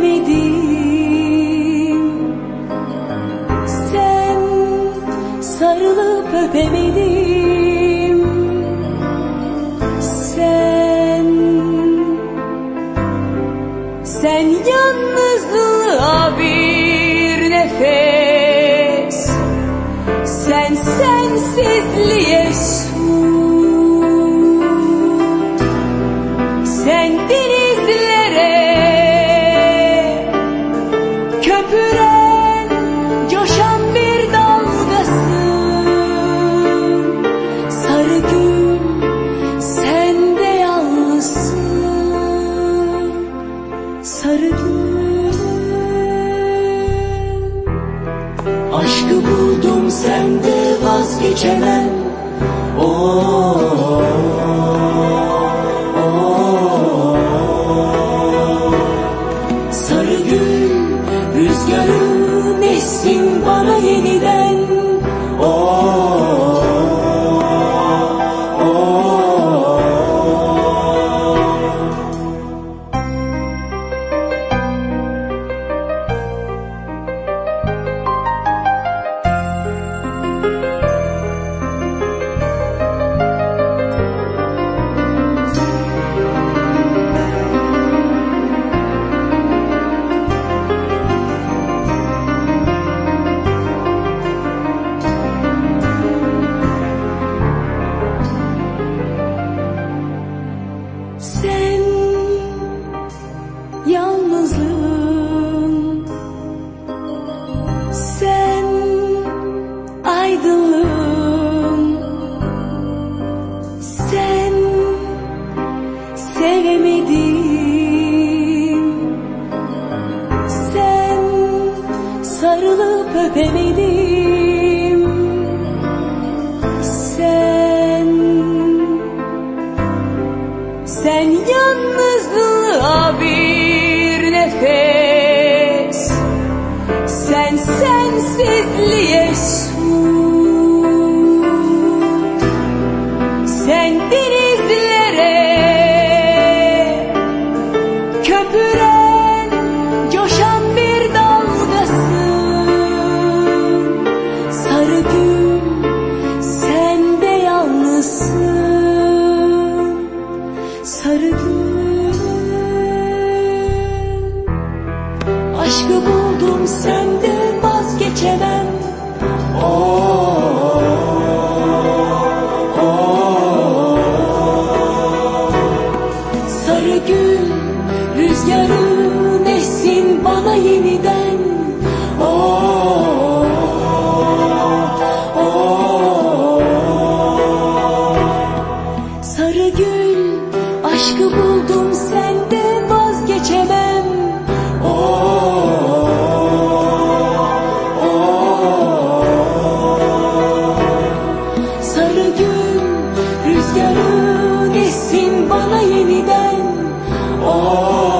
öpemedim Sen sarılıp öpemedim. Sen Sen yalnızlığa bir nefes. Sen sensizliğe buldum sende vazgeçemem Oo, oo. Sarı gül rüzgarı essin bana yeniden Oo, sarılıp öpemedim. Sen sen yalnızlığa bir nefes Aşkı buldum sende vazgeçemem Oo, oo. Sarı gül rüzgarın essin bana yeniden gün rüzgarın essin bana yeniden. Oh.